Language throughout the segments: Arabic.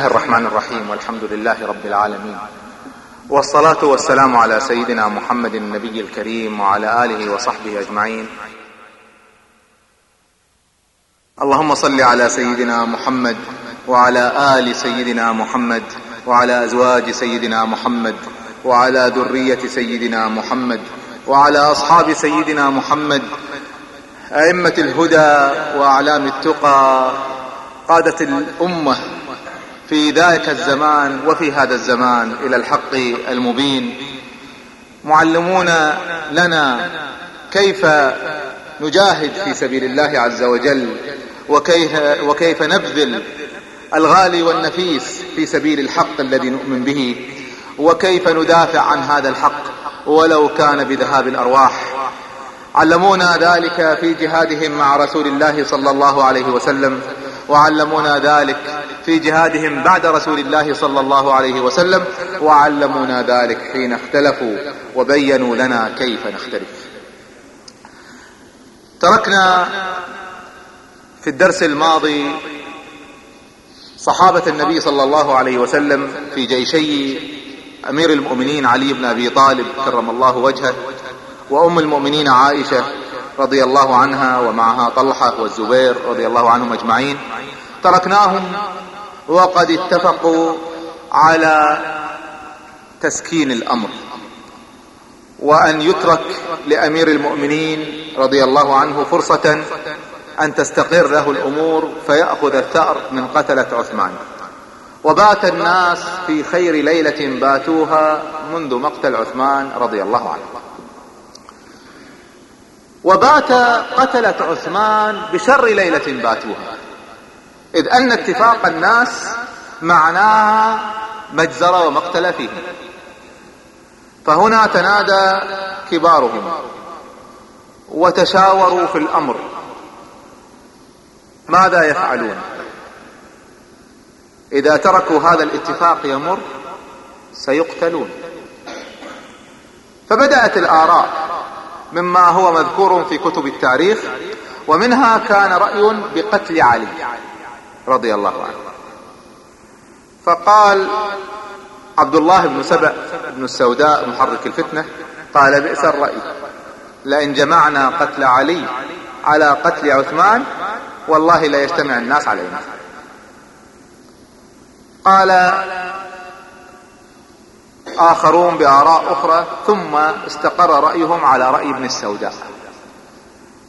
الله الرحمن الرحيم والحمد لله رب العالمين. والصلاة والسلام على سيدنا محمد النبي الكريم وعلى آله وصحبه أجمعين. اللهم صل على سيدنا محمد وعلى آل سيدنا محمد وعلى أزواج سيدنا محمد وعلى ذرية سيدنا محمد وعلى أصحاب سيدنا محمد. أئمة الهدى وأعلام التقى قادة الأمة. في ذلك الزمان وفي هذا الزمان إلى الحق المبين. معلمون لنا كيف نجاهد في سبيل الله عز وجل وكيف, وكيف نبذل الغالي والنفيس في سبيل الحق الذي نؤمن به وكيف ندافع عن هذا الحق ولو كان بذهاب الأرواح. علمونا ذلك في جهادهم مع رسول الله صلى الله عليه وسلم. وعلمونا ذلك في جهادهم بعد رسول الله صلى الله عليه وسلم وعلمونا ذلك حين اختلفوا وبينوا لنا كيف نختلف. تركنا في الدرس الماضي صحابة النبي صلى الله عليه وسلم في جيشي أمير المؤمنين علي بن أبي طالب كرم الله وجهه وأم المؤمنين عائشة رضي الله عنها ومعها طلحة والزبير رضي الله عنهم أجمعين. تركناهم وقد اتفقوا على تسكين الأمر. وأن يترك لأمير المؤمنين رضي الله عنه فرصة أن تستقر له الأمور فيأخذ الثأر من قتلة عثمان. وبات الناس في خير ليلة باتوها منذ مقتل عثمان رضي الله عنه. وبات قتلة عثمان بشر ليلة باتوها. إذ أن اتفاق الناس معناها مجزرة ومقتل فيه فهنا تنادى كبارهم وتشاوروا في الأمر. ماذا يفعلون؟ إذا تركوا هذا الاتفاق يمر سيقتلون. فبدأت الآراء. مما هو مذكور في كتب التاريخ ومنها كان رأي بقتل علي رضي الله عنه. فقال عبد الله بن سبأ بن السوداء محرك الفتنة قال بئس الرأي. لئن جمعنا قتل علي على قتل عثمان والله لا يجتمع الناس علينا. قال آخرون بآراء أخرى ثم استقر رأيهم على رأي ابن السوداء.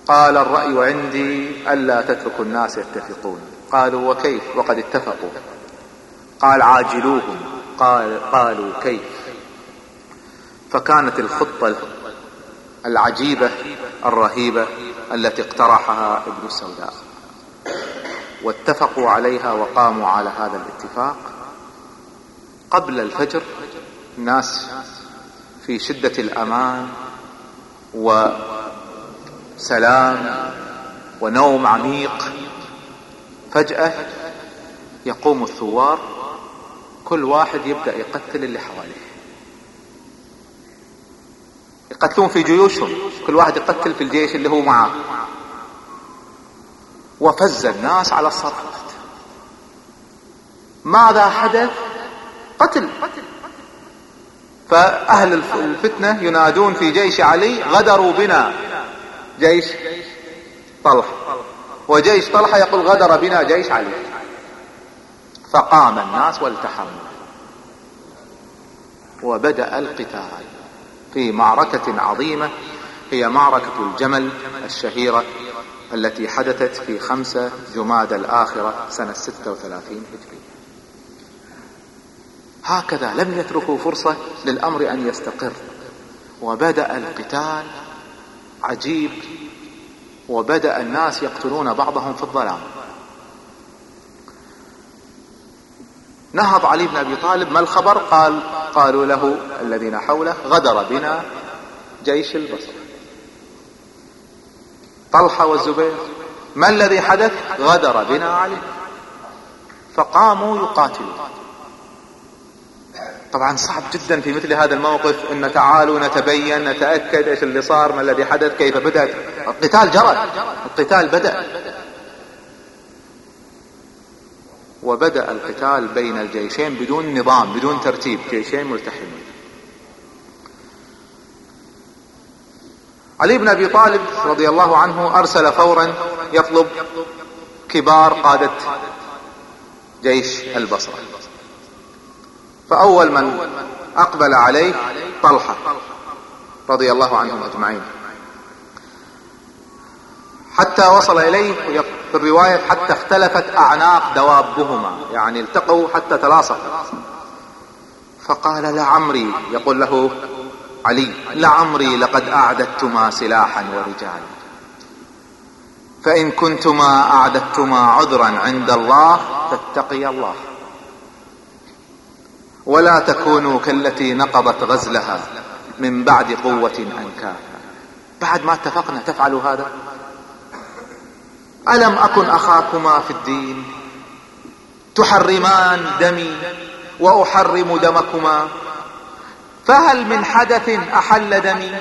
قال الرأي عندي ألا تتركوا الناس يتفقون. قالوا وكيف؟ وقد اتفقوا. قال عاجلوهم. قال قالوا كيف؟ فكانت الخطة العجيبة الرهيبة التي اقترحها ابن السوداء. واتفقوا عليها وقاموا على هذا الاتفاق قبل الفجر الناس في شدة الأمان وسلام ونوم عميق. فجأة يقوم الثوار كل واحد يبدأ يقتل اللي حواليه. يقتلون في جيوشهم كل واحد يقتل في الجيش اللي هو معه وفز الناس على الصرخات ماذا حدث؟ قتل. فأهل الفتنة ينادون في جيش علي غدروا بنا. جيش طلحة. وجيش طلحة يقول غدر بنا جيش علي. فقام الناس والتحموا وبدأ القتال في معركة عظيمة هي معركة الجمل الشهيرة التي حدثت في خمسة جماد الآخرة سنة ستة وثلاثين هجرية. هكذا لم يتركوا فرصة للأمر أن يستقر. وبدأ القتال عجيب وبدأ الناس يقتلون بعضهم في الظلام. نهض علي بن أبي طالب ما الخبر؟ قال قالوا له الذين حوله غدر بنا جيش البصرة. طلحة والزبير ما الذي حدث؟ غدر بنا علي. فقاموا يقاتلون. طبعا صعب جدا في مثل هذا الموقف إن تعالوا نتبين نتأكد إيش اللي صار ما الذي حدث كيف بدأت. القتال جرى القتال بدأ. وبدأ القتال بين الجيشين بدون نظام بدون ترتيب جيشين ملتحمين علي بن أبي طالب رضي الله عنه أرسل فورا يطلب كبار قادة جيش البصرة. فأول من أقبل عليه طلحة رضي الله عنهم أجمعين. حتى وصل إليه في الرواية حتى اختلفت أعناق دوابهما يعني التقوا حتى تلاصقوا. فقال لعمري يقول له علي لعمري لقد أعددتما سلاحا ورجالا. فإن كنتما أعددتما عذرا عند الله فاتقي الله. ولا تكونوا كالتي نقضت غزلها من بعد قوة انكاثا بعد ما اتفقنا تفعلوا هذا؟ ألم أكن أخاكما في الدين؟ تحرمان دمي وأحرم دمكما؟ فهل من حدث أحل دمي؟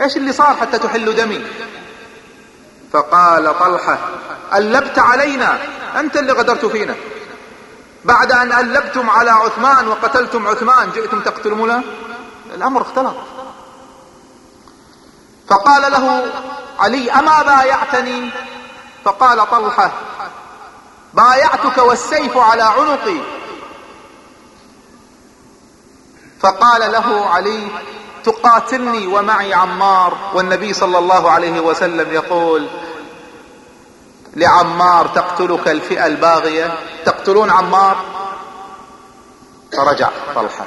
إيش اللي صار حتى تحل دمي؟ فقال طلحة ألبت علينا أنت اللي غدرت فينا. بعد أن ألبتم على عثمان وقتلتم عثمان جئتم تقتلون الأمر اختلط. فقال له علي أما بايعتني؟ فقال طلحة بايعتك والسيف على عنقي. فقال له علي تقاتلني ومعي عمار. والنبي صلى الله عليه وسلم يقول لعمار تقتلك الفئة الباغية. تقتلون عمار؟ فرجع طلحة.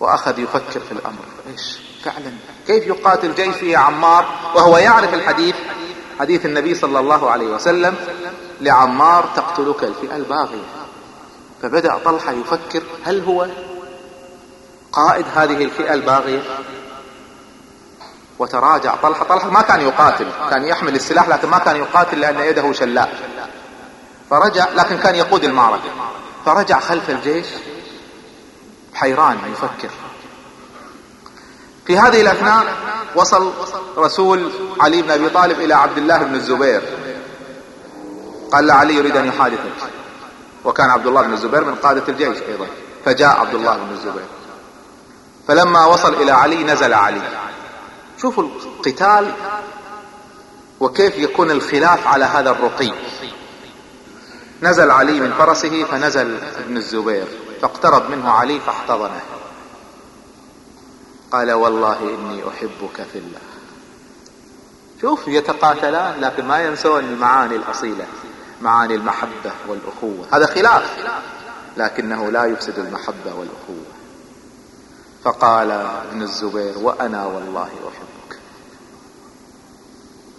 وأخذ يفكر في الأمر. إيش؟ فعلا. كيف يقاتل جيش فيه عمار؟ وهو يعرف الحديث حديث النبي صلى الله عليه وسلم. لعمار تقتلك الفئة الباغية. فبدأ طلحة يفكر هل هو قائد هذه الفئة الباغية؟ وتراجع. طلحة طلحة ما كان يقاتل. كان يحمل السلاح لكن ما كان يقاتل لأن يده شلاء. فرجع لكن كان يقود المعركة. فرجع خلف الجيش حيران يفكر. في هذه الأثناء وصل رسول علي بن أبي طالب إلى عبد الله بن الزبير. قال علي يريد أن يحادثك. وكان عبد الله بن الزبير من قادة الجيش أيضا. فجاء عبد الله بن الزبير. فلما وصل إلى علي نزل علي. شوفوا القتال وكيف يكون الخلاف على هذا الرقي. نزل علي من فرسه فنزل ابن الزبير فاقترب منه علي فاحتضنه. قال والله إني أحبك في الله. شوف يتقاتلان لكن ما ينسون المعاني الأصيلة معاني المحبة والأخوة. هذا خلاف لكنه لا يفسد المحبة والأخوة. فقال ابن الزبير وأنا والله أحبك.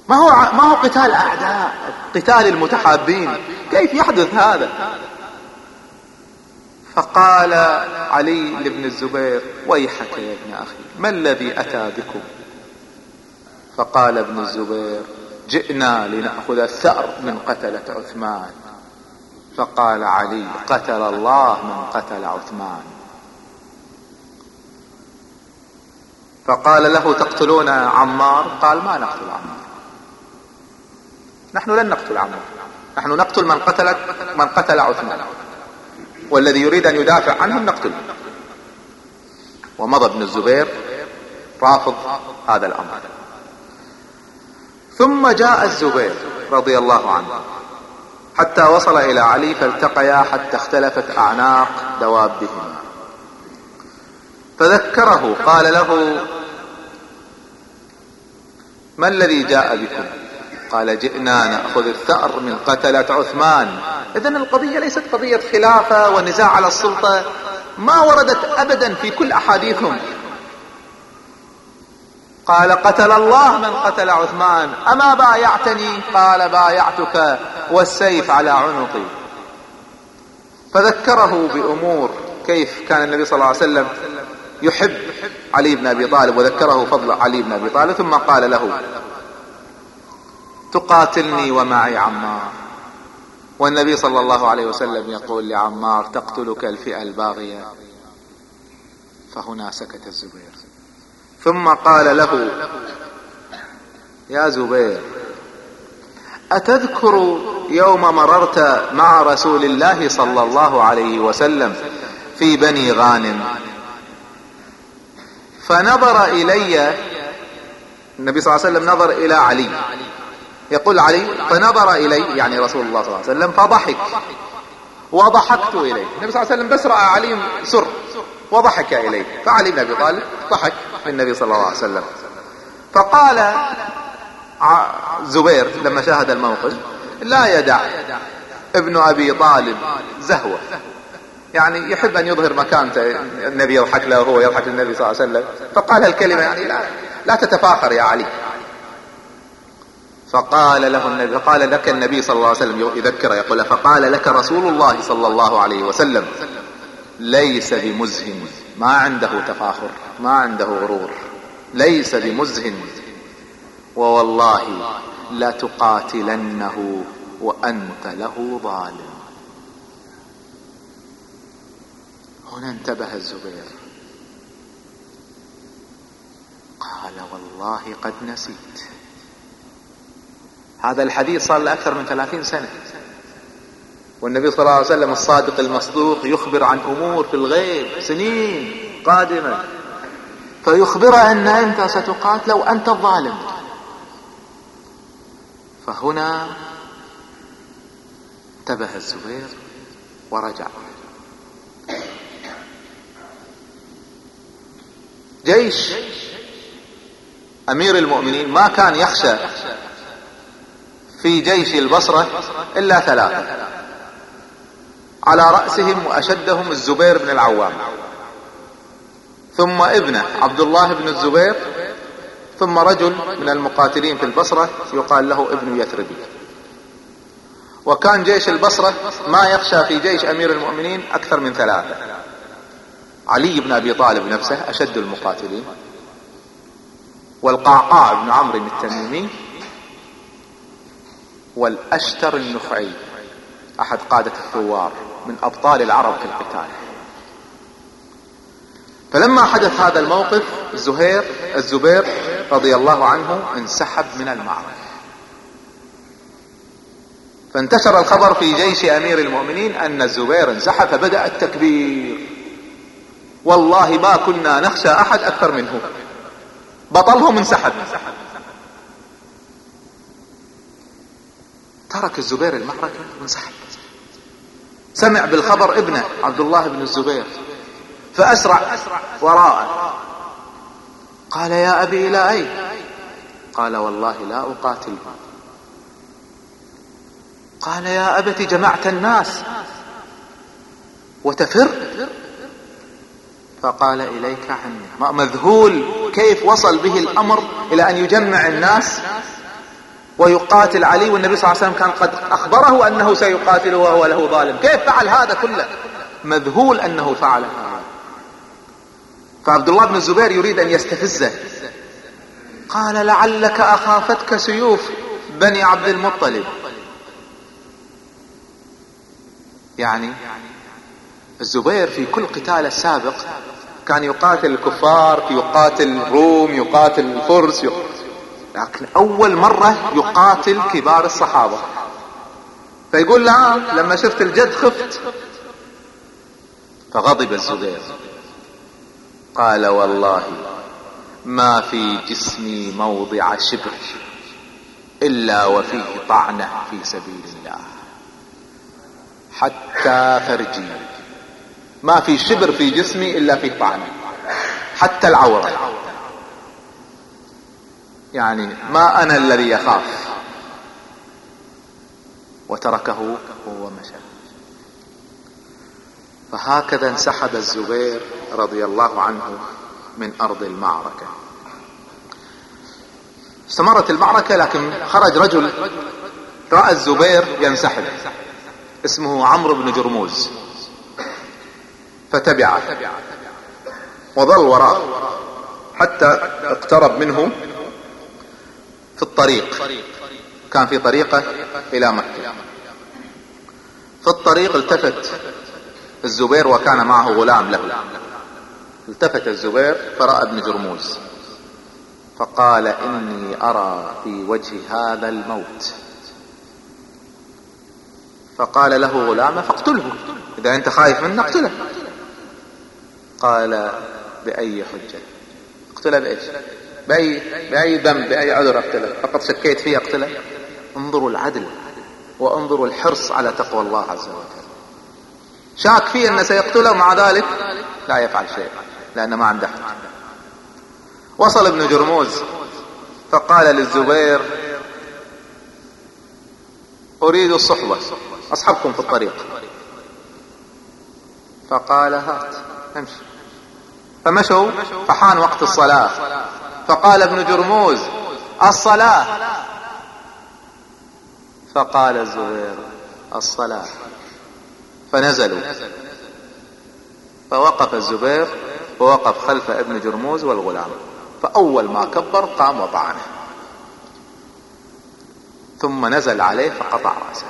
ما هو ما هو قتال أعداء؟ قتال المتحابين. كيف يحدث هذا؟ فقال علي لابن الزبير ويحك يا ابن أخي ما الذي أتى بكم؟ فقال ابن الزبير جئنا لنأخذ الثأر من قتلة عثمان. فقال علي قتل الله من قتل عثمان. فقال له تقتلون عمار؟ قال ما نقتل عمار. نحن لن نقتل عمار. نحن نقتل من قتل من قتل عثمان. والذي يريد أن يدافع عنهم نقتله. ومضى ابن الزبير رافض هذا الأمر. ثم جاء الزبير رضي الله عنه. حتى وصل إلى علي فالتقيا حتى اختلفت أعناق دوابهما. فذكره قال له ما الذي جاء بكم؟ قال جئنا نأخذ الثأر من قتلة عثمان. اذا القضية ليست قضية خلافة ونزاع على السلطة ما وردت ابدا في كل أحاديثهم. قال قتل الله من قتل عثمان أما بايعتني؟ قال بايعتك والسيف على عنقي. فذكره بأمور كيف كان النبي صلى الله عليه وسلم يحب علي بن أبي طالب وذكره فضل علي بن أبي طالب ثم قال له تقاتلني ومعي عمار. والنبي صلى الله عليه وسلم يقول لعمار تقتلك الفئة الباغية. فهنا سكت الزبير. ثم قال له يا زبير أتذكر يوم مررت مع رسول الله صلى الله عليه وسلم في بني غانم؟ فنظر إلي النبي صلى الله عليه وسلم نظر إلى علي. يقول علي فنظر إلي يعني رسول الله صلى الله عليه وسلم فضحك. وضحكت إليه. النبي صلى الله عليه وسلم بس رأى علي سر وضحك إليه. فعلي بن أبي طالب ضحك من النبي صلى الله عليه وسلم. فقال زبير لما شاهد الموقف لا يدع ابن أبي طالب زهوة. يعني يحب أن يظهر مكانته. النبي يضحك له وهو يضحك للنبي صلى الله عليه وسلم. فقال الكلمة يعني لا لا تتفاخر يا علي. فقال له النبي فقال لك النبي صلى الله عليه وسلم يذكره يقول فقال لك رسول الله صلى الله عليه وسلم ليس بمزهن. ما عنده تفاخر ما عنده غرور. ليس بمزهن. ووالله لتقاتلنه وأنت له ظالم. هنا انتبه الزبير. قال والله قد نسيت. هذا الحديث صار له أكثر من ثلاثين سنة. والنبي صلى الله عليه وسلم الصادق المصدوق يخبر عن أمور في الغيب سنين قادمة. فيخبر أن أنت ستقاتل وأنت الظالم. فهنا انتبه الزبير ورجع. جيش أمير المؤمنين ما كان يخشى في جيش البصرة إلا ثلاثة. على رأسهم وأشدهم الزبير بن العوام. ثم ابنه عبد الله بن الزبير. ثم رجل من المقاتلين في البصرة يقال له ابن يثربي. وكان جيش البصرة ما يخشى في جيش أمير المؤمنين أكثر من ثلاثة. علي بن أبي طالب نفسه أشد المقاتلين والقعقاع بن عمرو التميمي والأشتر النخعي أحد قادة الثوار من أبطال العرب في القتال فلما حدث هذا الموقف زهير الزبير رضي الله عنه انسحب من المعركة. فانتشر الخبر في جيش أمير المؤمنين أن الزبير انسحب فبدأ التكبير. والله ما كنا نخشى أحد أكثر منه. بطلهم انسحب ترك الزبير المعركة وانسحب سمع بالخبر ابنه عبد الله بن الزبير فأسرع وراءه. قال يا أبي إلى أين؟ قال والله لا أقاتل. قال يا أبت جمعت الناس. وتفر؟ فقال إليك عني. مذهول كيف وصل به الأمر إلى أن يجمع الناس ويقاتل علي والنبي صلى الله عليه وسلم كان قد أخبره أنه سيقاتله وهو له ظالم. كيف فعل هذا كله؟ مذهول أنه فعل هذا. فعبد الله بن الزبير يريد أن يستفزه. قال لعلك أخافتك سيوف بني عبد المطلب. يعني الزبير في كل قتال السابق كان يقاتل الكفار يقاتل الروم يقاتل الفرس لكن أول مرة يقاتل كبار الصحابة. فيقول لا لما شفت الجد خفت. فغضب الزبير. قال والله ما في جسمي موضع شبر إلا وفيه طعنة في سبيل الله. حتى فرجي. ما في شبر في جسمي إلا فيه طعنة حتى العورة. يعني ما أنا الذي يخاف. وتركه ومشى فهكذا انسحب الزبير رضي الله عنه من أرض المعركة. استمرت المعركة لكن خرج رجل رأى الزبير ينسحب. اسمه عمرو بن جرموز. فتبعه وظل وراءه حتى اقترب منه في الطريق. كان في طريقه إلى مكة. في الطريق التفت الزبير وكان معه غلام له. التفت الزبير فرأى ابن جرموز. فقال إني أرى في وجه هذا الموت. فقال له غلامه فاقتله. إذا أنت خايف منه اقتله قال بأي حجة؟ اقتله بإيش؟ باي بأي ذنب بأي عذر اقتله فقط شكيت فيه اقتله انظروا العدل وانظروا الحرص على تقوى الله عز وجل. شاك فيه أنه سيقتله ومع ذلك لا يفعل شيء لأنه ما عنده حق وصل ابن جرموز فقال للزبير أريد الصحبة أصحبكم في الطريق. فقال هات امشي. فمشوا فحان وقت الصلاة. فقال ابن جرموز الصلاة. فقال الزبير الصلاة. فنزلوا. فوقف الزبير ووقف خلف ابن جرموز والغلام. فأول ما كبر قام وطعنه. ثم نزل عليه فقطع رأسه.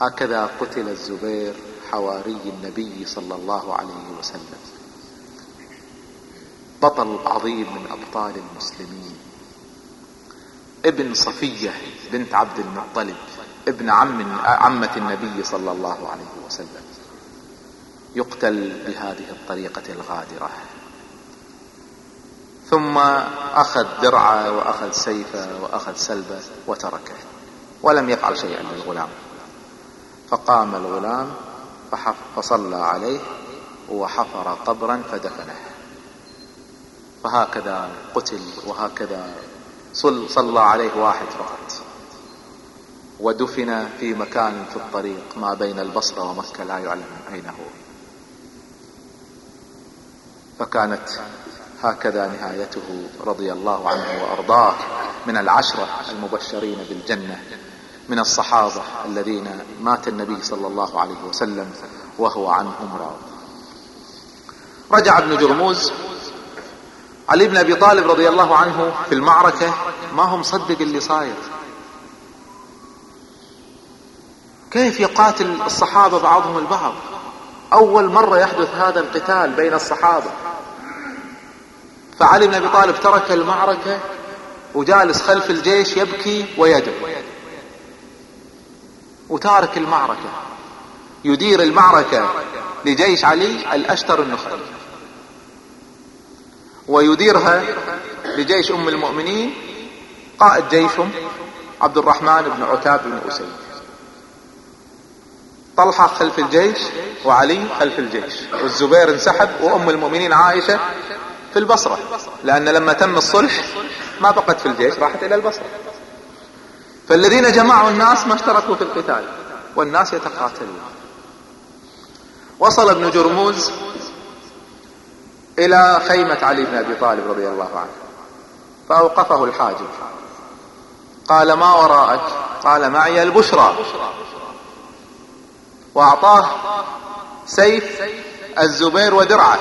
هكذا قتل الزبير حواري النبي صلى الله عليه وسلم. بطل عظيم من أبطال المسلمين. ابن صفية بنت عبد المطلب ابن عم عمة النبي صلى الله عليه وسلم. يقتل بهذه الطريقة الغادرة. ثم أخذ درعه وأخذ سيفه وأخذ سلبه وتركه ولم يفعل شيئا للغلام. فقام الغلام فصلى عليه وحفر قبرا فدفنه. فهكذا قتل وهكذا صلى عليه واحد فقط. ودفن في مكان في الطريق ما بين البصرة ومكة لا يعلم أين هو. فكانت هكذا نهايته رضي الله عنه وأرضاه من العشرة المبشرين بالجنة. من الصحابة الذين مات النبي صلى الله عليه وسلم وهو عنهم راض. رجع ابن جرموز. علي بن أبي طالب رضي الله عنه في المعركة ما هم مصدق اللي صاير. كيف يقاتل الصحابة بعضهم البعض؟ أول مرة يحدث هذا القتال بين الصحابة. فعلي بن أبي طالب ترك المعركة وجالس خلف الجيش يبكي ويدعو. وتارك المعركة. يدير المعركة لجيش علي الأشتر النخعي. ويديرها لجيش أم المؤمنين قائد جيشهم عبد الرحمن بن عتاب بن أسيد. طلحة خلف الجيش وعلي خلف الجيش. والزبير انسحب وأم المؤمنين عائشة في البصرة لأن لما تم الصلح ما بقت في الجيش راحت إلى البصرة. فالذين جمعوا الناس ما اشتركوا في القتال والناس يتقاتلون. وصل ابن جرموز إلى خيمة علي بن أبي طالب رضي الله عنه فأوقفه الحاجب. قال ما وراءك؟ قال معي البشرى. وأعطاه سيف الزبير ودرعه.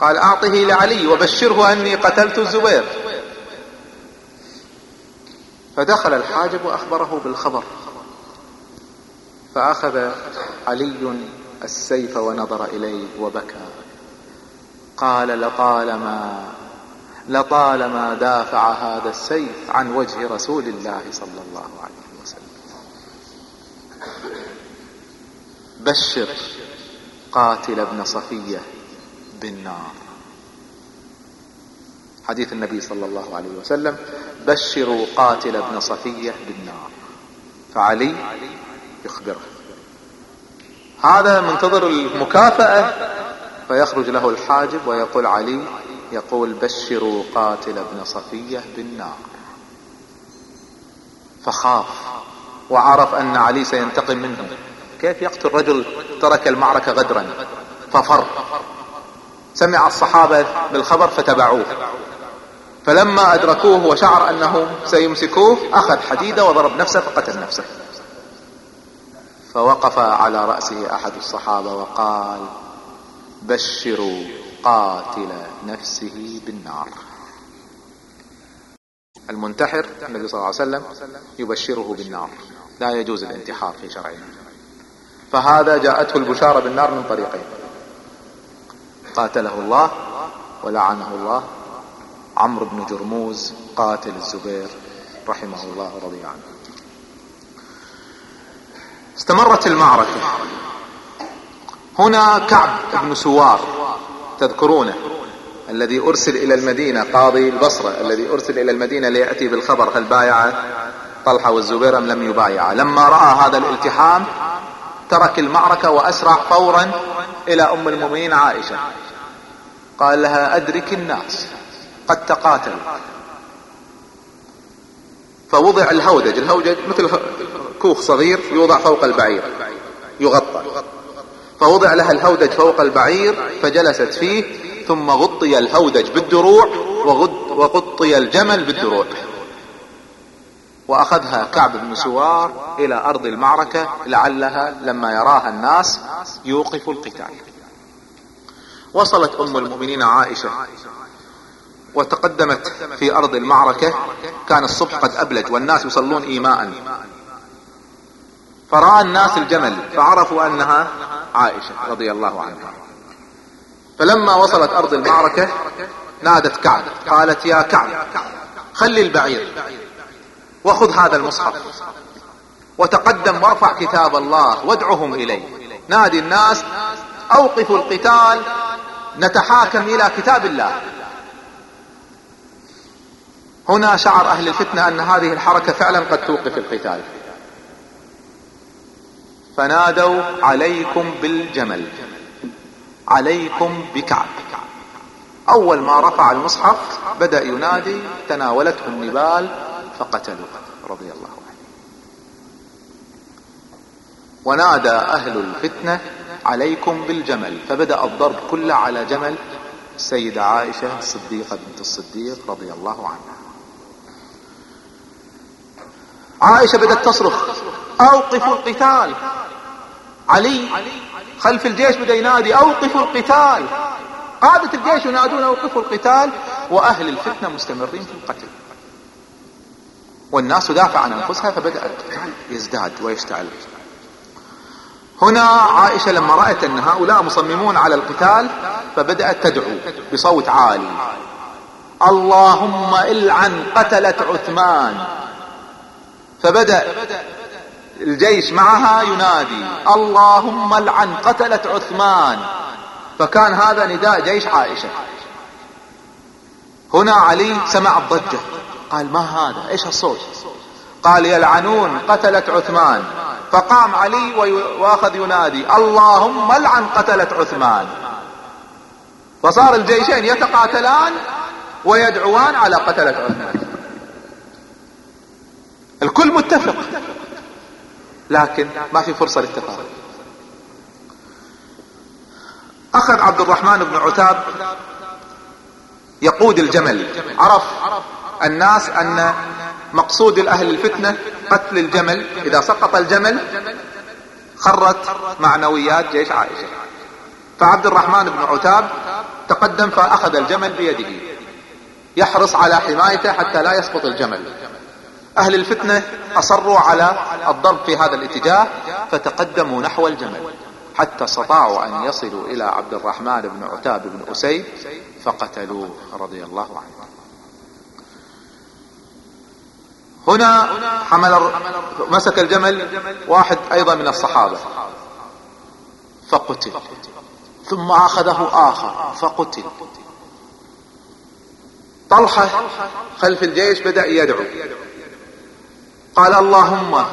قال أعطه لعلي وبشره أني قتلت الزبير. فدخل الحاجب وأخبره بالخبر. فأخذ علي السيف ونظر إليه وبكى. قال لطالما لطالما دافع هذا السيف عن وجه رسول الله صلى الله عليه وسلم. بشر قاتل ابن صفية بالنار. حديث النبي صلى الله عليه وسلم. بشروا قاتل ابن صفية بالنار. فعلي يخبره هذا منتظر المكافأة فيخرج له الحاجب ويقول علي يقول بشروا قاتل ابن صفية بالنار. فخاف وعرف أن علي سينتقم منه كيف يقتل رجل ترك المعركة غدرا؟ ففر. سمع الصحابة بالخبر فتبعوه. فلما أدركوه وشعر انهم سيمسكوه أخذ حديده وضرب نفسه فقتل نفسه. فوقف على رأسه أحد الصحابة وقال بشروا قاتل نفسه بالنار. المنتحر النبي صلى الله عليه وسلم يبشره بالنار. لا يجوز الانتحار في شرعنا. فهذا جاءته البشارة بالنار من طريقين قاتله الله ولعنه الله عمرو بن جرموز قاتل الزبير رحمه الله ورضي عنه. استمرت المعركة. هنا كعب بن سوار تذكرونه الذي أرسل إلى المدينة قاضي البصرة الذي أرسل إلى المدينة ليأتي بالخبر هل بايع طلحة والزبير أم لم يبايع. لما رأى هذا الالتحام ترك المعركة وأسرع فورا إلى أم المؤمنين عائشة. قال لها أدرك الناس. قد تقاتلوا فوضع الهودج الهودج مثل كوخ صغير يوضع فوق البعير يغطى. فوضع لها الهودج فوق البعير فجلست فيه ثم غطي الهودج بالدروع وغطي الجمل بالدروع. وأخذها كعب بن سوار إلى أرض المعركة لعلها لما يراها الناس يوقف القتال. وصلت أم المؤمنين عائشة وتقدمت في أرض المعركة كان الصبح قد أبلج والناس يصلون ايماء. فرأى الناس الجمل فعرفوا أنها عائشة رضي الله عنها. فلما وصلت أرض المعركة نادت كعب قالت يا كعب خلي البعير وخذ هذا المصحف وتقدم وارفع كتاب الله وادعهم إليه. نادي الناس أوقفوا القتال نتحاكم إلى كتاب الله. هنا شعر أهل الفتنة أن هذه الحركة فعلا قد توقف القتال. فنادوا عليكم بالجمل عليكم بكعب. أول ما رفع المصحف بدأ ينادي تناولته النبال فقتلوه رضي الله عنه. ونادى أهل الفتنة عليكم بالجمل. فبدأ الضرب كله على جمل السيدة عائشة الصديقة بنت الصديق رضي الله عنها. عائشة بدأت تصرخ. اوقفوا القتال. علي خلف الجيش بدأ ينادي اوقفوا القتال. قادة الجيش ينادون اوقفوا القتال. وأهل الفتنة مستمرين في القتل. والناس تدافع عن أنفسها فبدأ القتال يزداد ويشتعل. هنا عائشة لما رأت أن هؤلاء مصممون على القتال فبدأت تدعو بصوت عالي. اللهم إلعن قتلة عثمان. فبدأ الجيش معها ينادي اللهم العن قتلة عثمان. فكان هذا نداء جيش عائشة. هنا علي سمع الضجة قال ما هذا؟ إيش الصوت؟ قال يلعنون قتلة عثمان. فقام علي وأخذ ينادي اللهم العن قتلة عثمان. فصار الجيشين يتقاتلان ويدعوان على قتلة عثمان. الكل متفق. لكن ما في فرصة للتفاهم أخذ عبد الرحمن بن عتاب يقود الجمل. عرف الناس أن مقصود الأهل الفتنة قتل الجمل. إذا سقط الجمل خرت معنويات جيش عائشة. فعبد الرحمن بن عتاب تقدم فأخذ الجمل بيده. يحرص على حمايته حتى لا يسقط الجمل. أهل الفتنة أصروا على الضرب في هذا الاتجاه فتقدموا نحو الجمل. حتى استطاعوا أن يصلوا إلى عبد الرحمن بن عتاب بن اسيد فقتلوه رضي الله عنه. هنا حمل مسك الجمل واحد أيضا من الصحابة. فقتل. ثم أخذه آخر. فقتل. طلحة خلف الجيش بدأ يدعو. قال اللهم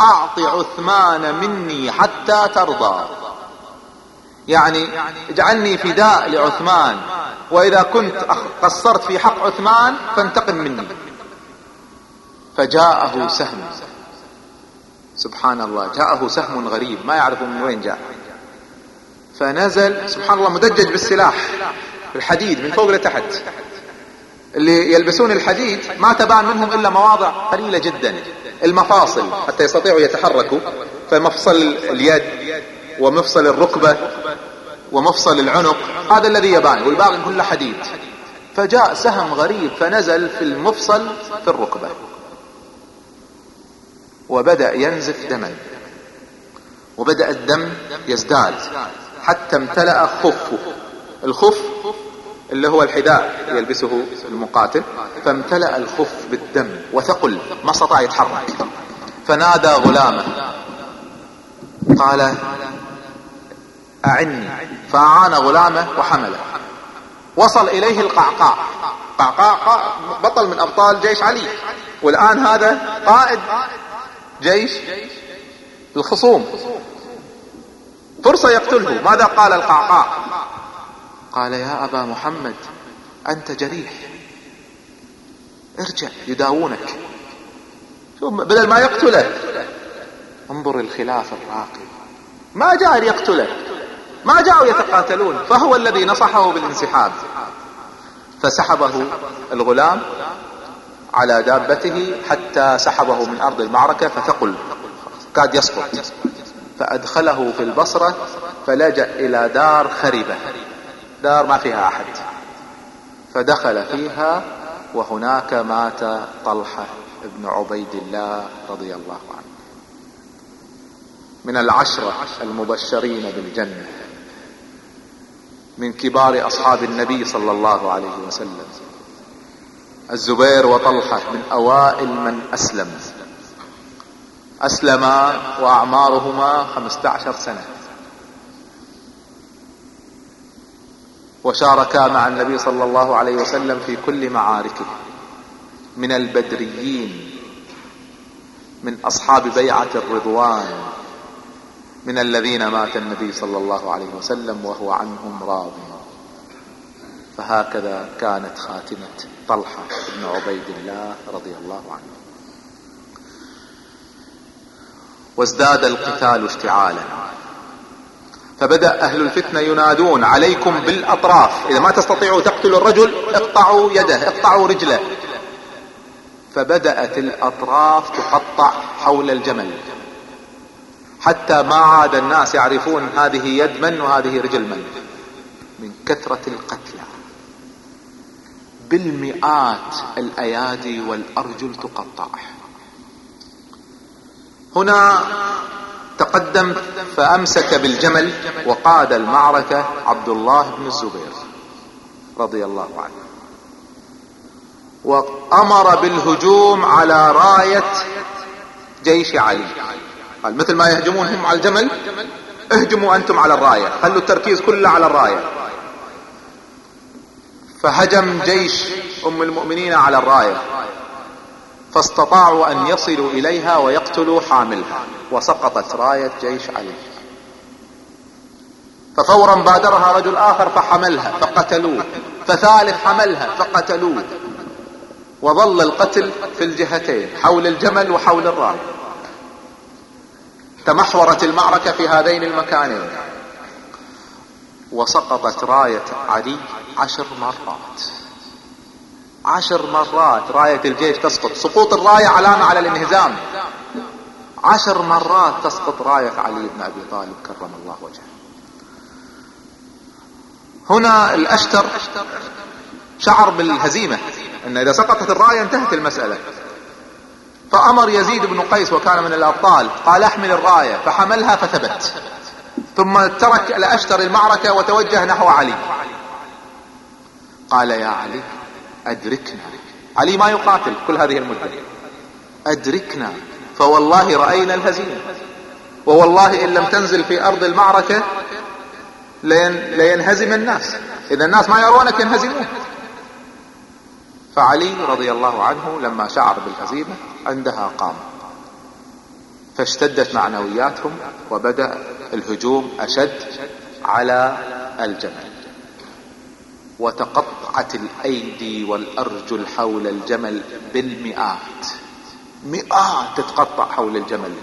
أعط عثمان مني حتى ترضى. يعني اجعلني فداء لعثمان وإذا كنت قصرت في حق عثمان فانتقم مني. فجاءه سهم. سبحان الله جاءه سهم غريب ما يعرف من وين جاء. فنزل سبحان الله مدجج بالسلاح الحديد من فوق لتحت. اللي يلبسون الحديد ما تبان منهم إلا مواضع قليلة جدا. المفاصل حتى يستطيعوا يتحركوا. فمفصل اليد ومفصل الركبة ومفصل العنق هذا الذي يبان والباقي كله حديد. فجاء سهم غريب فنزل في المفصل في الركبة. وبدأ ينزف دما. وبدأ الدم يزداد. حتى امتلأ خفه. الخف اللي هو الحذاء يلبسه المقاتل. فامتلأ الخف بالدم وثقل ما استطاع يتحرك. فنادى غلامه قال أعني. فأعان غلامه وحمله. وصل إليه القعقاع. قعقاع بطل من أبطال جيش علي. والآن هذا قائد جيش الخصوم. فرصة يقتله. ماذا قال القعقاع؟ قال يا أبا محمد أنت جريح. ارجع يداوونك. بدل ما يقتله انظر الخلاف الراقي. ما جاء ليقتله ما جاءوا يتقاتلون فهو الذي نصحه بالانسحاب. فسحبه الغلام على دابته حتى سحبه من أرض المعركة فثقل كاد يسقط. فأدخله في البصرة فلجأ إلى دار خربة دار ما فيها أحد. فدخل فيها وهناك مات طلحة ابن عبيد الله رضي الله عنه. من العشرة المبشرين بالجنة. من كبار أصحاب النبي صلى الله عليه وسلم. الزبير وطلحة من أوائل من أسلم. أسلما وأعمارهما خمسة عشر سنة. وشاركا مع النبي صلى الله عليه وسلم في كل معاركه. من البدريين من أصحاب بيعة الرضوان من الذين مات النبي صلى الله عليه وسلم وهو عنهم راض. فهكذا كانت خاتمة طلحة بن عبيد الله رضي الله عنه. وازداد القتال اشتعالا. فبدأ أهل الفتنة ينادون عليكم بالأطراف. إذا ما تستطيعوا تقتلوا الرجل اقطعوا يده اقطعوا رجله. فبدأت الأطراف تقطع حول الجمل. حتى ما عاد الناس يعرفون هذه يد من وهذه رجل من. من كثرة القتلى بالمئات الأيادي والأرجل تقطع. هنا تقدم فأمسك بالجمل وقاد المعركة عبد الله بن الزبير رضي الله عنه. وأمر بالهجوم على راية جيش علي. قال مثل ما يهجمون هم على الجمل اهجموا أنتم على الراية خلوا التركيز كله على الراية. فهجم جيش أم المؤمنين على الراية. فاستطاعوا أن يصلوا إليها ويقتلوا حاملها. وسقطت راية جيش علي. ففورا بادرها رجل آخر فحملها فقتلوه. فثالث حملها فقتلوه. وظل القتل في الجهتين حول الجمل وحول الراية تمحورت المعركة في هذين المكانين. وسقطت راية علي عشر مرات. عشر مرات راية الجيش تسقط. سقوط الراية علامة على الانهزام. عشر مرات تسقط راية علي بن أبي طالب كرم الله وجهه. هنا الأشتر شعر بالهزيمة إن إذا سقطت الراية انتهت المسألة. فأمر يزيد بن قيس وكان من الأبطال قال أحمل الراية. فحملها فثبت. ثم ترك الأشتر المعركة وتوجه نحو علي. قال يا علي أدركنا. علي ما يقاتل كل هذه المدة. أدركنا. فوالله رأينا الهزيمة. ووالله إن لم تنزل في أرض المعركة لين لينهزم الناس. إذا الناس ما يرونك ينهزمون. فعلي رضي الله عنه لما شعر بالهزيمة عندها قام. فاشتدت معنوياتهم وبدأ الهجوم أشد على الجمل. وتقطعت الأيدي والأرجل حول الجمل بالمئات. مئات تتقطع حول الجمل.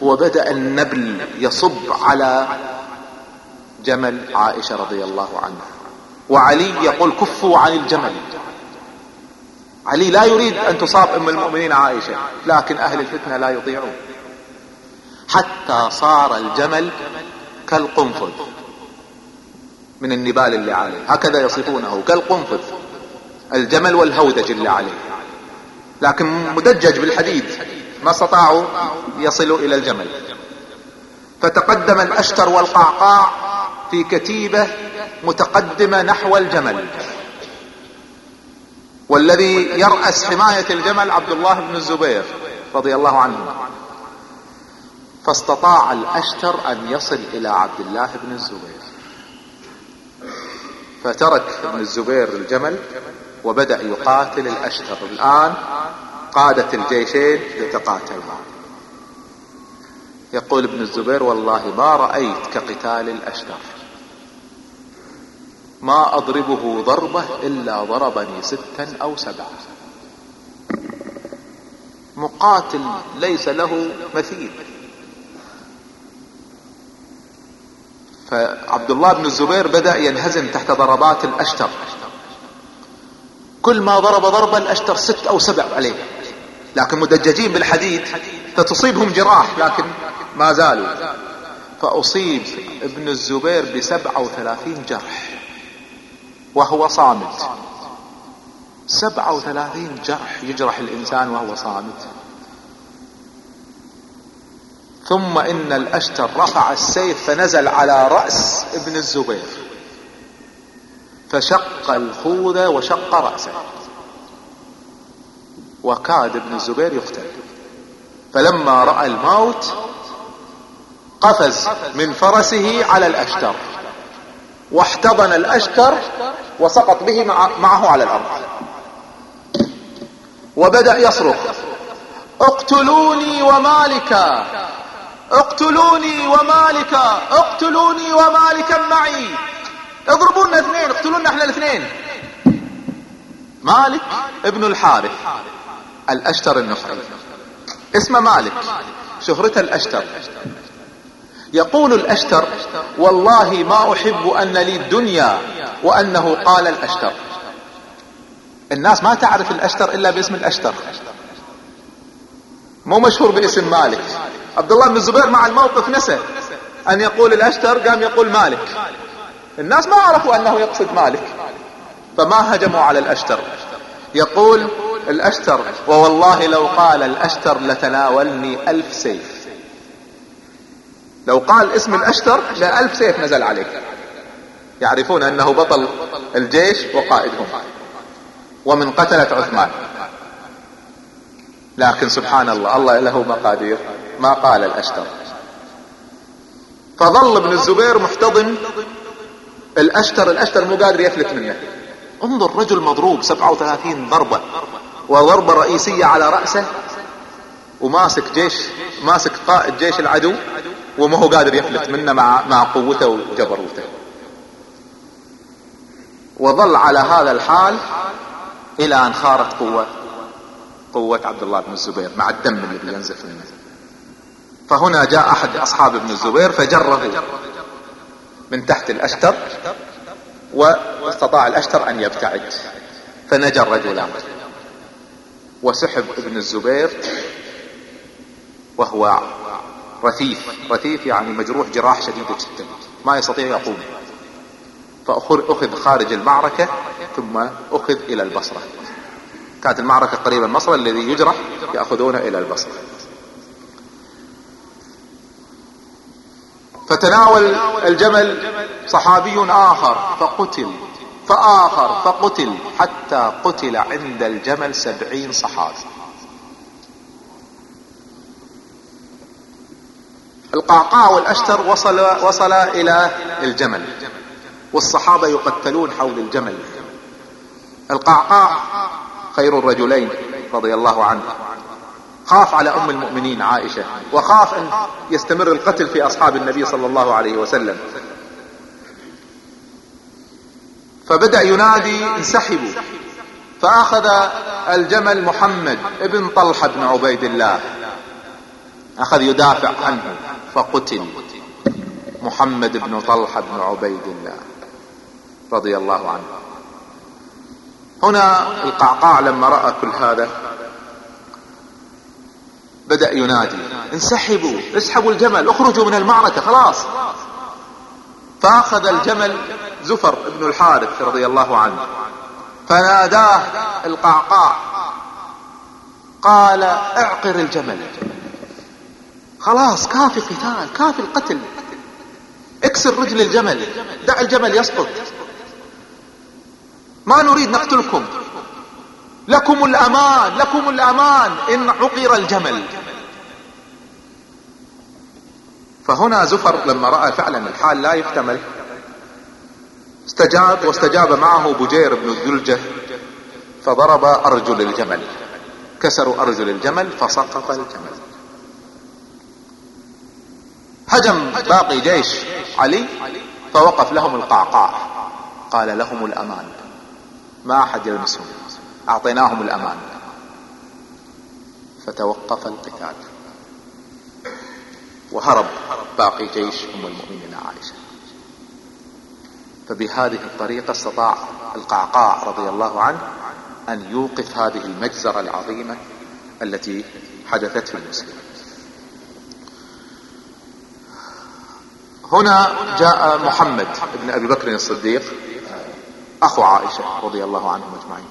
وبدأ النبل يصب على جمل عائشة رضي الله عنها. وعلي يقول كفوا عن الجمل. علي لا يريد أن تصاب أم المؤمنين عائشة لكن أهل الفتنة لا يطيعون. حتى صار الجمل كالقنفذ. من النبال اللي عليه. هكذا يصفونه كالقنفذ الجمل والهودج اللي عليه. لكن مدجج بالحديد ما استطاعوا يصلوا إلى الجمل. فتقدم الأشتر والقعقاع في كتيبة متقدمة نحو الجمل. والذي يرأس حماية الجمل عبد الله بن الزبير رضي الله عنه. فاستطاع الأشتر أن يصل إلى عبد الله بن الزبير. فترك ابن الزبير الجمل وبدأ يقاتل الاشتر الآن قادة الجيشين يتقاتلان يقول ابن الزبير والله ما رأيت كقتال الاشتر ما أضربه ضربة إلا ضربني ستا أو سبعة. مقاتل ليس له مثيل. فعبد الله بن الزبير بدأ ينهزم تحت ضربات الأشتر. كل ما ضرب ضربة الأشتر ست أو سبع عليه. لكن مدججين بالحديد فتصيبهم جراح لكن ما زالوا. فأصيب ابن الزبير بسبعة وثلاثين جرح. وهو صامت سبعة وثلاثين جرح يجرح الإنسان وهو صامت ثم إن الأشتر رفع السيف فنزل على رأس ابن الزبير. فشق الخوذة وشق رأسه. وكاد ابن الزبير يقتل. فلما رأى الموت قفز من فرسه على الأشتر. واحتضن الأشتر وسقط به معه على الأرض. وبدأ يصرخ اقتلوني ومالكا اقتلوني ومالكا اقتلوني ومالكا معي. اضربونا اثنين اقتلونا إحنا الاثنين. مالك ابن الحارث الأشتر النخعي. اسمه مالك شهرته الأشتر. يقول الأشتر والله ما أحب أن لي الدنيا وأنه قال الأشتر. الناس ما تعرف الأشتر إلا باسم الأشتر. مو مشهور باسم مالك. عبد الله بن الزبير مع الموقف نسى أن يقول الأشتر قام يقول مالك. الناس ما عرفوا أنه يقصد مالك. فما هجموا على الأشتر. يقول الأشتر ووالله لو قال الأشتر لتناولني ألف سيف. لو قال اسم الأشتر لألف سيف نزل عليك. يعرفون أنه بطل الجيش وقائدهم. ومن قتلة عثمان. لكن سبحان الله الله له مقادير. ما قال الأشتر. فظل ابن الزبير محتضن. الأشتر الأشتر مو قادر يفلت منه. انظر رجل مضروب 37 ضربة وضربة رئيسية على رأسه وماسك جيش ماسك قائد جيش العدو وما هو قادر يفلت منه مع مع قوته وجبروته. وظل على هذا الحال إلى أن خارت قوة قوة عبد الله بن الزبير مع الدم اللي ينزف منه. فهنا جاء أحد أصحاب ابن الزبير فجره من تحت الأشتر واستطاع الأشتر أن يبتعد. فنجا الرجلان وسحب ابن الزبير وهو رثيف رثيف يعني مجروح جراح شديدة جدا. ما يستطيع يقوم. فأخذ خارج المعركة ثم أخذ إلى البصرة. كانت المعركة قريبة مصر الذي يجرح يأخذونه إلى البصرة. فتناول الجمل صحابي آخر فقتل فآخر فقتل حتى قتل عند الجمل سبعين صحابي. القعقاع والأشتر وصل, وصل إلى الجمل والصحابة يقتلون حول الجمل. القعقاع خير الرجلين رضي الله عنه. خاف على أم المؤمنين عائشة وخاف إن يستمر القتل في أصحاب النبي صلى الله عليه وسلم. فبدأ ينادي انسحبوا فأخذ الجمل محمد ابن طلحة بن عبيد الله أخذ يدافع عنه فقتل محمد بن طلحة بن عبيد الله رضي الله عنه. هنا القعقاع لما رأى كل هذا بدأ ينادي. انسحبوا اسحبوا الجمل اخرجوا من المعركة خلاص. فأخذ الجمل زفر بن الحارث رضي الله عنه. فناداه القعقاع. قال اعقر الجمل. خلاص كافي قتال كافي القتل. اكسر رجل الجمل دع الجمل يسقط. ما نريد نقتلكم. لكم الأمان لكم الأمان. إن عقر الجمل. فهنا زفر لما رأى فعلا الحال لا يحتمل. استجاب واستجاب معه بجير بن الدلجة فضرب أرجل الجمل. كسروا أرجل الجمل فسقط الجمل. هجم باقي جيش علي فوقف لهم القعقاع. قال لهم الأمان. ما أحد يلمسهم. أعطيناهم الأمان. فتوقف القتال. وهرب باقي جيش أم المؤمنين عائشة. فبهذه الطريقة استطاع القعقاع رضي الله عنه أن يوقف هذه المجزرة العظيمة التي حدثت في المسلمين هنا جاء محمد بن أبي بكر الصديق أخو عائشة رضي الله عنهم أجمعين.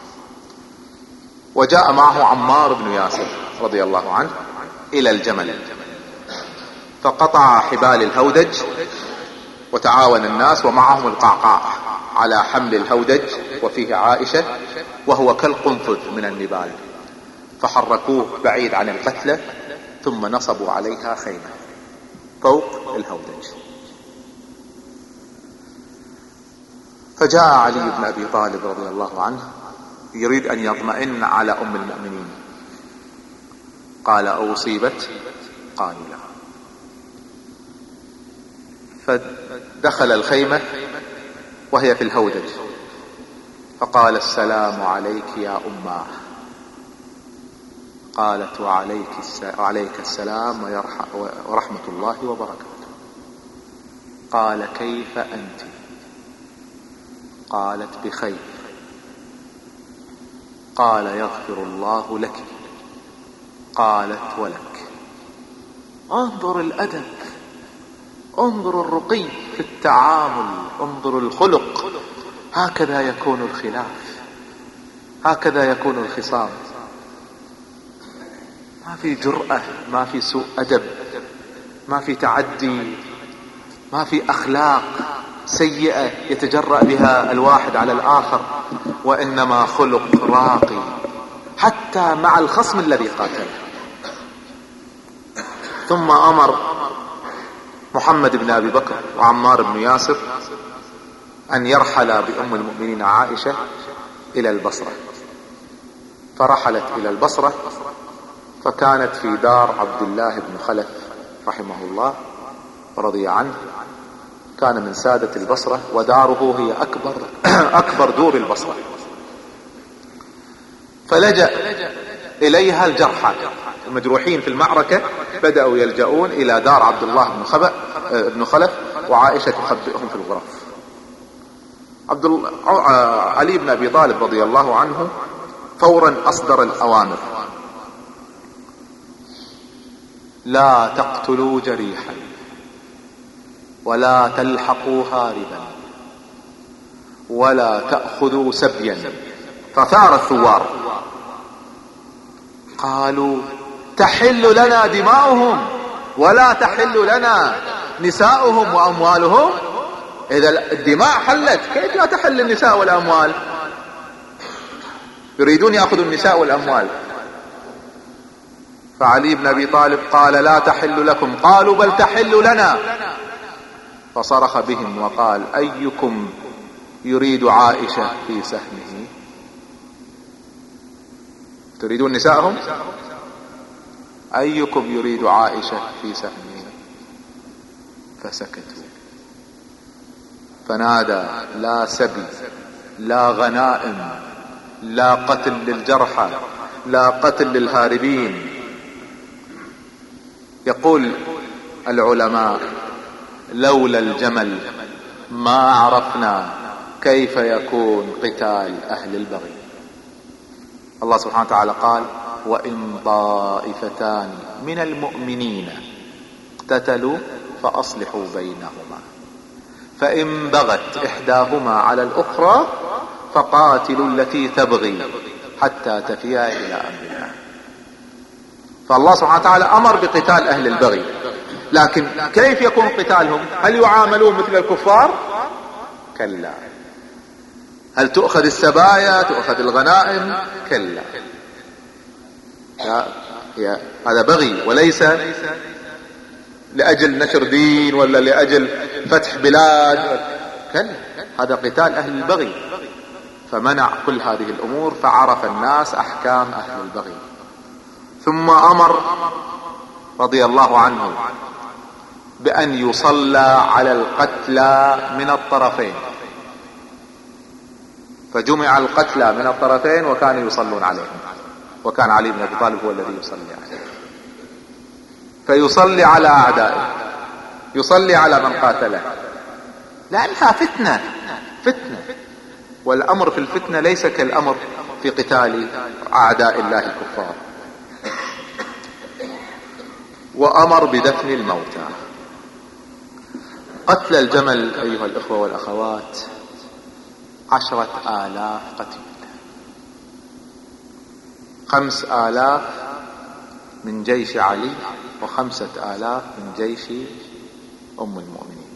وجاء معه عمار بن ياسر رضي الله عنه إلى الجمل. فقطع حبال الهودج وتعاون الناس ومعهم القعقاع على حمل الهودج وفيه عائشة وهو كالقنفذ من النبال. فحركوه بعيد عن القتلى ثم نصبوا عليها خيمة فوق الهودج. فجاء علي بن أبي طالب رضي الله عنه يريد أن يطمئن على أم المؤمنين. قال أصيبت قالوا لا فدخل الخيمة وهي في الهودج فقال السلام عليك يا أماه قالت وعليك, وعليك السلام ورحمة الله وبركاته. قال كيف أنت؟ قالت بخير. قال يغفر الله لك. قالت ولك. انظر الأدب. انظروا الرقي في التعامل. انظروا الخلق. هكذا يكون الخلاف. هكذا يكون الخصام. ما في جرأة ما في سوء أدب. ما في تعدي. ما في أخلاق. سيئة يتجرأ بها الواحد على الآخر وإنما خلق راقي حتى مع الخصم الذي قاتله ثم أمر محمد بن أبي بكر وعمار بن ياسر أن يرحلا بأم المؤمنين عائشة إلى البصرة. فرحلت إلى البصرة فكانت في دار عبد الله بن خلف رحمه الله ورضي عنه. كان من سادة البصرة وداره هي أكبر أكبر دور البصرة. فلجأ إليها الجرحى. المجروحين في المعركة بدأوا يلجؤون إلى دار عبد الله بن خبأ بن خلف وعائشة تخبئهم في الغرف. عبد الله علي بن أبي طالب رضي الله عنه فورا أصدر الأوامر. لا تقتلوا جريحا. ولا تلحقوا هاربا. ولا تأخذوا سبيا. فثار الثوار. قالوا تحل لنا دماؤهم ولا تحل لنا نساؤهم وأموالهم. إذا الدماء حلت كيف لا تحل النساء والأموال؟ يريدون يأخذوا النساء والأموال. فعلي بن أبي طالب قال لا تحل لكم. قالوا بل تحل لنا. فصرخ بهم وقال أيكم يريد عائشة في سهمه؟ تريدون نساءهم؟ أيكم يريد عائشة في سهمه؟ فسكتوا. فنادى لا سبي لا غنائم لا قتل للجرحى لا قتل للهاربين. يقول العلماء لولا الجمل ما عرفنا كيف يكون قتال أهل البغي. الله سبحانه وتعالى قال وإن طائفتان من المؤمنين اقتتلوا فأصلحوا بينهما. فإن بغت إحداهما على الأخرى فقاتلوا التي تبغي حتى تفيا إلى أمر الله فالله سبحانه وتعالى أمر بقتال أهل البغي. لكن كيف يكون قتالهم؟ هل يعاملون مثل الكفار؟ كلا. هل تؤخذ السبايا؟ تؤخذ الغنائم؟ كلا. يا يا هذا بغي وليس لأجل نشر دين ولا لأجل فتح بلاد. كلا. هذا قتال أهل البغي. فمنع كل هذه الأمور فعرف الناس أحكام أهل البغي. ثم أمر رضي الله عنه بأن يصلى على القتلى من الطرفين. فجمع القتلى من الطرفين وكانوا يصلون عليهم. وكان علي بن أبي طالب هو الذي يصلي عليه فيصلي على أعدائه. يصلي على من قاتله. لأنها فتنة فتنة. والأمر في الفتنة ليس كالأمر في قتال أعداء الله الكفار. وأمر بدفن الموتى. قتل الجمل أيها الإخوة والأخوات عشرة آلاف قتيل. خمس آلاف من جيش علي وخمسة آلاف من جيش أم المؤمنين.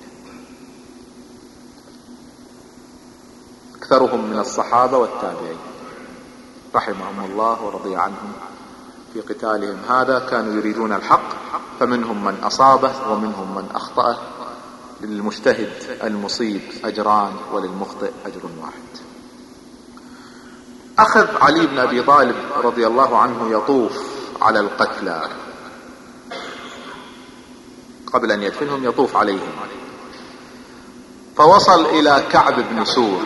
أكثرهم من الصحابة والتابعين رحمهم الله ورضي عنهم. في قتالهم هذا كانوا يريدون الحق فمنهم من أصابه ومنهم من أخطأه. للمجتهد المصيب أجران وللمخطئ أجر واحد. أخذ علي بن أبي طالب رضي الله عنه يطوف على القتلى. قبل أن يدفنهم يطوف عليهم. فوصل إلى كعب بن سور.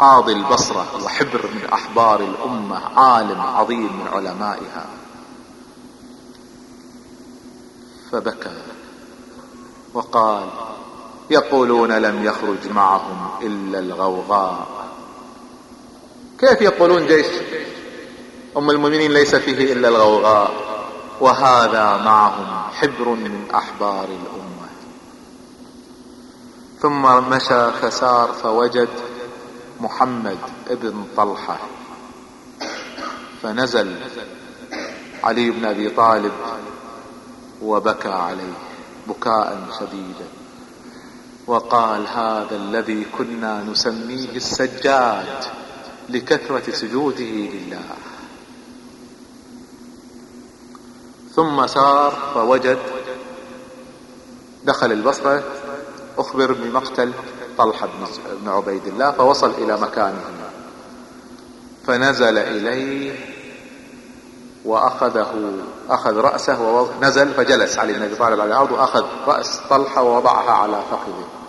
قاضي البصرة وحبر من أحبار الأمة عالم عظيم من علمائها. فبكى وقال يقولون لم يخرج معهم إلا الغوغاء. كيف يقولون جيش؟ أم المؤمنين ليس فيه إلا الغوغاء وهذا معهم حبر من أحبار الأمة. ثم مشى فسار فوجد محمد ابن طلحة. فنزل علي بن أبي طالب وبكى عليه بكاء شديدا. وقال هذا الذي كنا نسميه السجاد لكثرة سجوده لله. ثم سار فوجد دخل البصرة أخبر بمقتل طلحة بن عبيد الله فوصل إلى مكانه فنزل إليه وأخذه أخذ رأسه ونزل فجلس علي بن أبي طالب على الأرض وأخذ رأس طلحة ووضعها على فخذه.